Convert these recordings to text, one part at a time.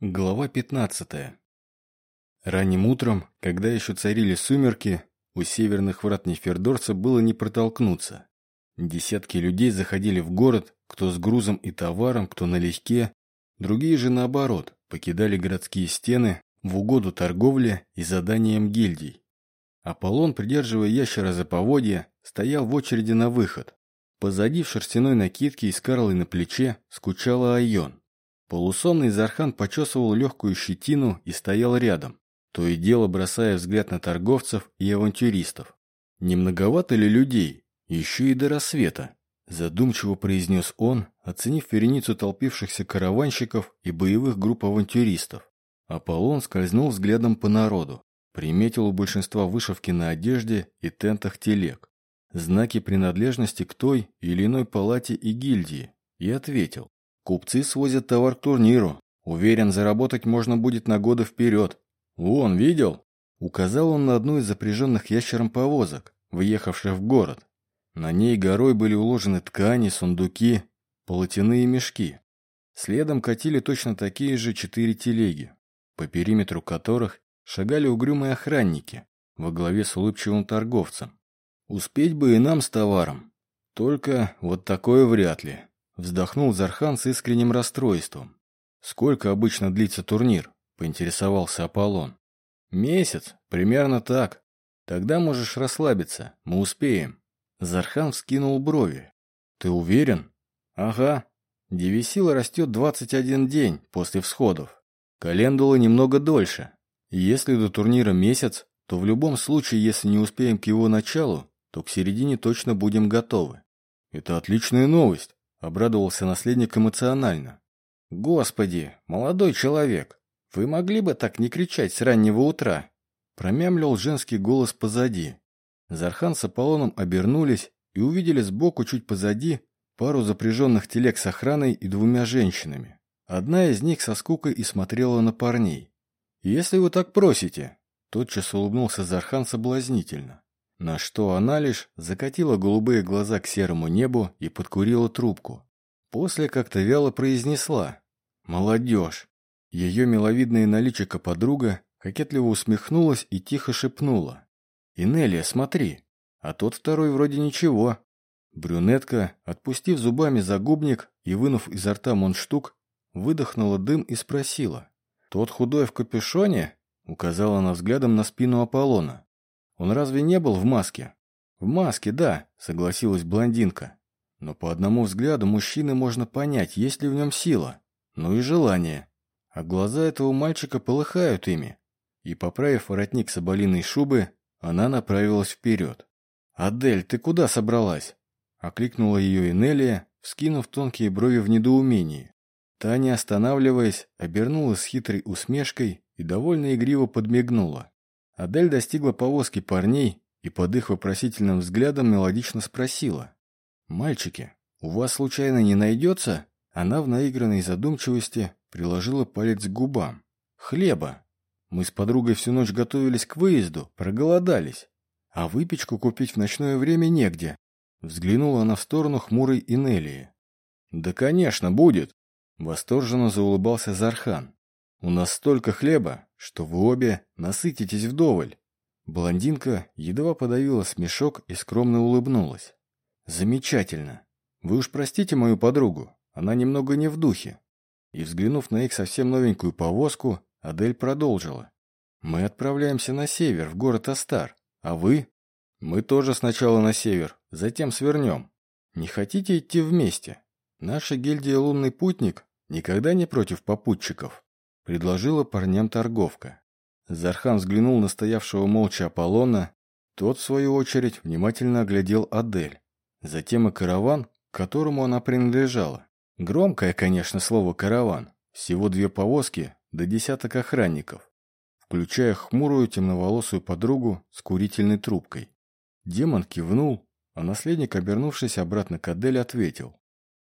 Глава 15. Ранним утром, когда еще царили сумерки, у северных врат Нефердорца было не протолкнуться. Десятки людей заходили в город, кто с грузом и товаром, кто налегке, другие же наоборот, покидали городские стены в угоду торговле и заданиям гильдий. Аполлон, придерживая ящера за поводья, стоял в очереди на выход. Позади в шерстяной накидке и с Карлой на плече скучала Айон. Полусонный Зархан почесывал легкую щетину и стоял рядом, то и дело бросая взгляд на торговцев и авантюристов. «Не многовато ли людей? Еще и до рассвета», задумчиво произнес он, оценив вереницу толпившихся караванщиков и боевых групп авантюристов. Аполлон скользнул взглядом по народу, приметил у большинства вышивки на одежде и тентах телег, знаки принадлежности к той или иной палате и гильдии, и ответил. Купцы свозят товар к турниру. Уверен, заработать можно будет на годы вперед. Вон, видел? Указал он на одну из запряженных ящером повозок, въехавших в город. На ней горой были уложены ткани, сундуки, полотяные мешки. Следом катили точно такие же четыре телеги, по периметру которых шагали угрюмые охранники во главе с улыбчивым торговцем. Успеть бы и нам с товаром. Только вот такое вряд ли. Вздохнул Зархан с искренним расстройством. «Сколько обычно длится турнир?» – поинтересовался Аполлон. «Месяц, примерно так. Тогда можешь расслабиться, мы успеем». Зархан вскинул брови. «Ты уверен?» «Ага. Девисила растет 21 день после всходов. Календула немного дольше. Если до турнира месяц, то в любом случае, если не успеем к его началу, то к середине точно будем готовы. Это отличная новость. Обрадовался наследник эмоционально. «Господи, молодой человек, вы могли бы так не кричать с раннего утра?» Промямлил женский голос позади. Зархан с Аполлоном обернулись и увидели сбоку, чуть позади, пару запряженных телег с охраной и двумя женщинами. Одна из них со скукой и смотрела на парней. «Если вы так просите», — тотчас улыбнулся Зархан соблазнительно. На что она лишь закатила голубые глаза к серому небу и подкурила трубку. После как-то вяло произнесла «Молодежь». Ее миловидная наличика подруга кокетливо усмехнулась и тихо шепнула «Инелия, смотри, а тот второй вроде ничего». Брюнетка, отпустив зубами загубник и вынув изо рта монштук, выдохнула дым и спросила «Тот худой в капюшоне?» указала она взглядом на спину Аполлона. Он разве не был в маске? В маске, да, согласилась блондинка. Но по одному взгляду мужчины можно понять, есть ли в нем сила, ну и желание. А глаза этого мальчика полыхают ими. И, поправив воротник соболиной шубы, она направилась вперед. «Адель, ты куда собралась?» Окликнула ее Инелия, вскинув тонкие брови в недоумении. Таня, останавливаясь, обернулась с хитрой усмешкой и довольно игриво подмигнула. Адель достигла повозки парней и под их вопросительным взглядом мелодично спросила. «Мальчики, у вас случайно не найдется?» Она в наигранной задумчивости приложила палец к губам. «Хлеба. Мы с подругой всю ночь готовились к выезду, проголодались. А выпечку купить в ночное время негде». Взглянула она в сторону хмурой Инелии. «Да, конечно, будет!» Восторженно заулыбался Зархан. «У нас столько хлеба, что вы обе насытитесь вдоволь». Блондинка едва подавила смешок и скромно улыбнулась. «Замечательно. Вы уж простите мою подругу, она немного не в духе». И, взглянув на их совсем новенькую повозку, Адель продолжила. «Мы отправляемся на север, в город Астар. А вы?» «Мы тоже сначала на север, затем свернем. Не хотите идти вместе? Наша гильдия «Лунный путник» никогда не против попутчиков» предложила парням торговка. Зархан взглянул на стоявшего молча Аполлона, тот, в свою очередь, внимательно оглядел Адель. Затем и караван, к которому она принадлежала. Громкое, конечно, слово «караван». Всего две повозки, до да десяток охранников, включая хмурую темноволосую подругу с курительной трубкой. Демон кивнул, а наследник, обернувшись обратно к Адель, ответил.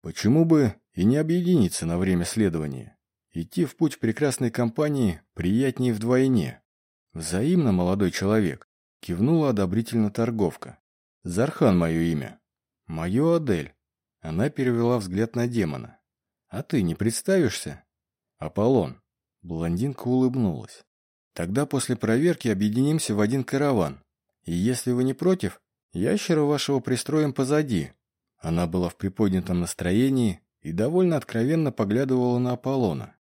«Почему бы и не объединиться на время следования?» Идти в путь в прекрасной компании приятнее вдвойне. Взаимно, молодой человек, кивнула одобрительно торговка. Зархан мое имя. Мое Адель. Она перевела взгляд на демона. А ты не представишься? Аполлон. Блондинка улыбнулась. Тогда после проверки объединимся в один караван. И если вы не против, ящера вашего пристроим позади. Она была в приподнятом настроении и довольно откровенно поглядывала на Аполлона.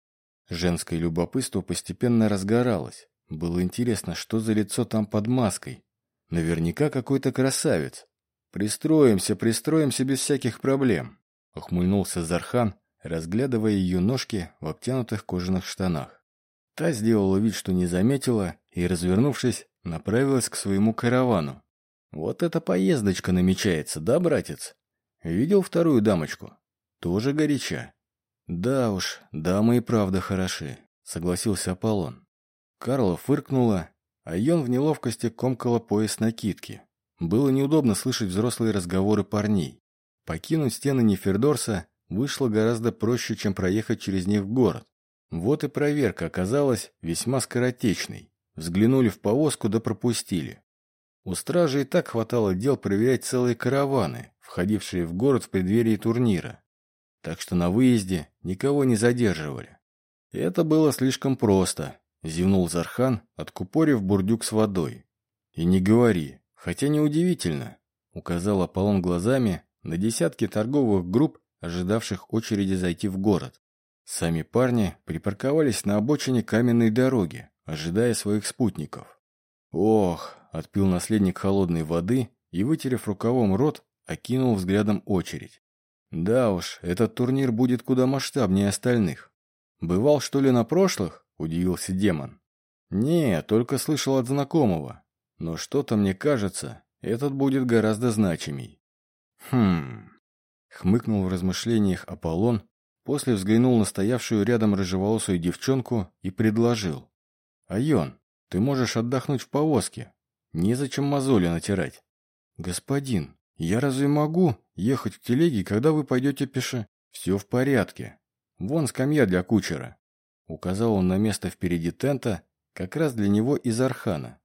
Женское любопытство постепенно разгоралось. Было интересно, что за лицо там под маской. Наверняка какой-то красавец. Пристроимся, пристроимся без всяких проблем. Ухмыльнулся Зархан, разглядывая ее ножки в обтянутых кожаных штанах. Та сделала вид, что не заметила, и, развернувшись, направилась к своему каравану. «Вот эта поездочка намечается, да, братец? Видел вторую дамочку? Тоже горяча». «Да уж, дамы и правда хороши», — согласился Аполлон. Карла фыркнула, а Йон в неловкости комкала пояс накидки. Было неудобно слышать взрослые разговоры парней. Покинуть стены Нефердорса вышло гораздо проще, чем проехать через них в город. Вот и проверка оказалась весьма скоротечной. Взглянули в повозку да пропустили. У стражи и так хватало дел проверять целые караваны, входившие в город в преддверии турнира. Так что на выезде никого не задерживали. Это было слишком просто, зевнул Зархан, откупорив бурдюк с водой. И не говори, хотя неудивительно, указал Аполлон глазами на десятки торговых групп, ожидавших очереди зайти в город. Сами парни припарковались на обочине каменной дороги, ожидая своих спутников. «Ох!» — отпил наследник холодной воды и, вытерев рукавом рот, окинул взглядом очередь. «Да уж, этот турнир будет куда масштабнее остальных. Бывал, что ли, на прошлых?» — удивился демон. «Не, только слышал от знакомого. Но что-то мне кажется, этот будет гораздо значимей». «Хм...» — хмыкнул в размышлениях Аполлон, После взглянул на стоявшую рядом рыжеволосую девчонку и предложил. «Айон, ты можешь отдохнуть в повозке. Незачем мозоли натирать». «Господин, я разве могу ехать в телеге, когда вы пойдете пеше?» «Все в порядке. Вон скамья для кучера». Указал он на место впереди тента, как раз для него из Архана.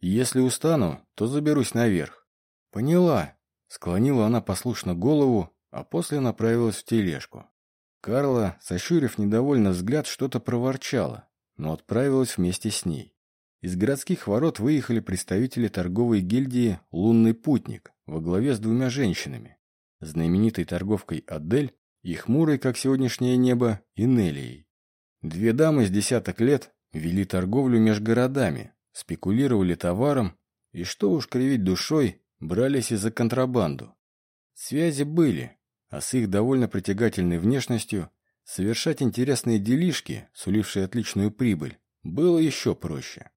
«Если устану, то заберусь наверх». «Поняла». Склонила она послушно голову, а после направилась в тележку. Карла, сощурив недовольно взгляд, что-то проворчала, но отправилась вместе с ней. Из городских ворот выехали представители торговой гильдии «Лунный путник» во главе с двумя женщинами. Знаменитой торговкой Адель и хмурой, как сегодняшнее небо, Инелией. Две дамы с десяток лет вели торговлю между городами, спекулировали товаром и, что уж кривить душой, брались и за контрабанду. Связи были, а с их довольно притягательной внешностью совершать интересные делишки, сулившие отличную прибыль, было еще проще.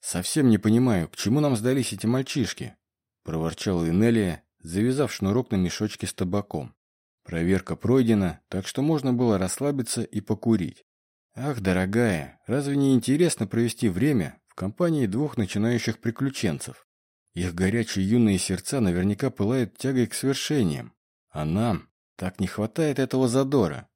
«Совсем не понимаю, к чему нам сдались эти мальчишки?» – проворчала Инелия, завязав шнурок на мешочке с табаком. Проверка пройдена, так что можно было расслабиться и покурить. «Ах, дорогая, разве не интересно провести время в компании двух начинающих приключенцев? Их горячие юные сердца наверняка пылают тягой к свершениям, а нам так не хватает этого задора.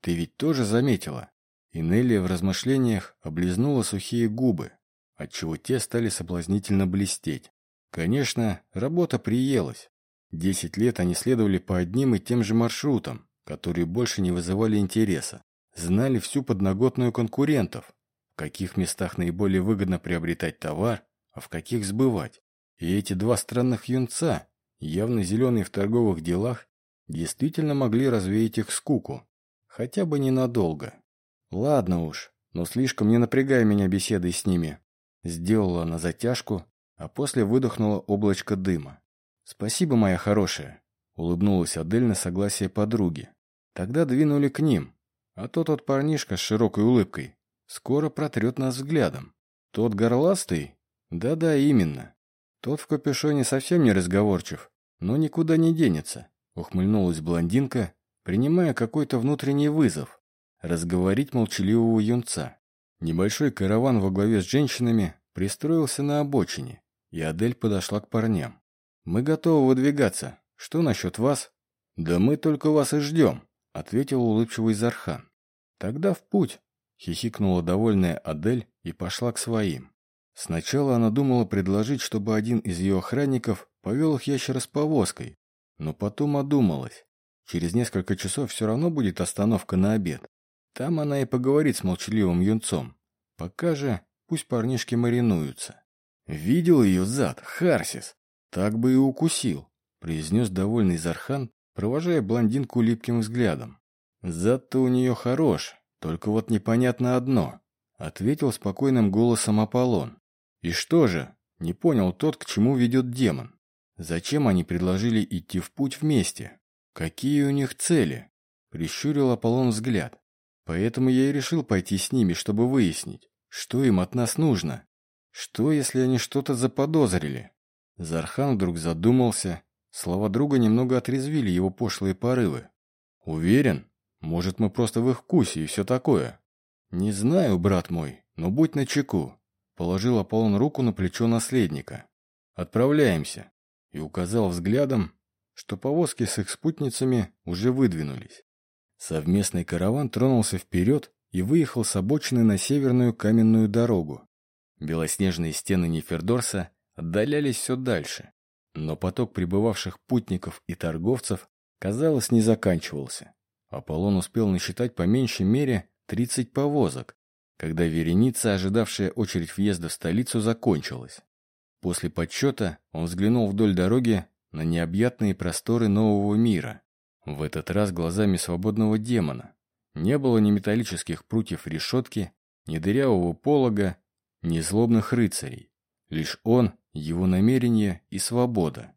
Ты ведь тоже заметила?» И Нелли в размышлениях облизнула сухие губы, отчего те стали соблазнительно блестеть. Конечно, работа приелась. Десять лет они следовали по одним и тем же маршрутам, которые больше не вызывали интереса. Знали всю подноготную конкурентов, в каких местах наиболее выгодно приобретать товар, а в каких сбывать. И эти два странных юнца, явно зеленые в торговых делах, действительно могли развеять их скуку. Хотя бы ненадолго. Ладно уж, но слишком не напрягай меня беседой с ними. Сделала она затяжку, а после выдохнула облачко дыма. «Спасибо, моя хорошая», — улыбнулась Адель на согласие подруги. Тогда двинули к ним, а то тот парнишка с широкой улыбкой скоро протрет нас взглядом. Тот горластый? Да-да, именно. Тот в капюшоне совсем не разговорчив, но никуда не денется. Ухмыльнулась блондинка, принимая какой-то внутренний вызов. Разговорить молчаливого юнца. Небольшой караван во главе с женщинами пристроился на обочине, и Адель подошла к парням. «Мы готовы выдвигаться. Что насчет вас?» «Да мы только вас и ждем», — ответил улыбчивый Зархан. «Тогда в путь», — хихикнула довольная Адель и пошла к своим. Сначала она думала предложить, чтобы один из ее охранников повел их ящера с повозкой, но потом одумалась. Через несколько часов все равно будет остановка на обед. Там она и поговорит с молчаливым юнцом. Пока же пусть парнишки маринуются. Видел ее зад, Харсис. Так бы и укусил, произнес довольный Зархан, провожая блондинку липким взглядом. Зад-то у нее хорош, только вот непонятно одно, ответил спокойным голосом Аполлон. И что же? Не понял тот, к чему ведет демон. Зачем они предложили идти в путь вместе? Какие у них цели? Прищурил Аполлон взгляд. Поэтому я и решил пойти с ними, чтобы выяснить, что им от нас нужно. Что, если они что-то заподозрили? Зархан вдруг задумался. Слова друга немного отрезвили его пошлые порывы. Уверен? Может, мы просто в их вкусе и все такое? Не знаю, брат мой, но будь начеку. Положил Аполлон руку на плечо наследника. Отправляемся. И указал взглядом, что повозки с их спутницами уже выдвинулись. Совместный караван тронулся вперед и выехал с обочины на северную каменную дорогу. Белоснежные стены Нефердорса отдалялись все дальше, но поток прибывавших путников и торговцев, казалось, не заканчивался. Аполлон успел насчитать по меньшей мере 30 повозок, когда вереница, ожидавшая очередь въезда в столицу, закончилась. После подсчета он взглянул вдоль дороги на необъятные просторы нового мира, в этот раз глазами свободного демона. Не было ни металлических прутьев решетки, ни дырявого полога, ни злобных рыцарей. Лишь он, его намерение и свобода.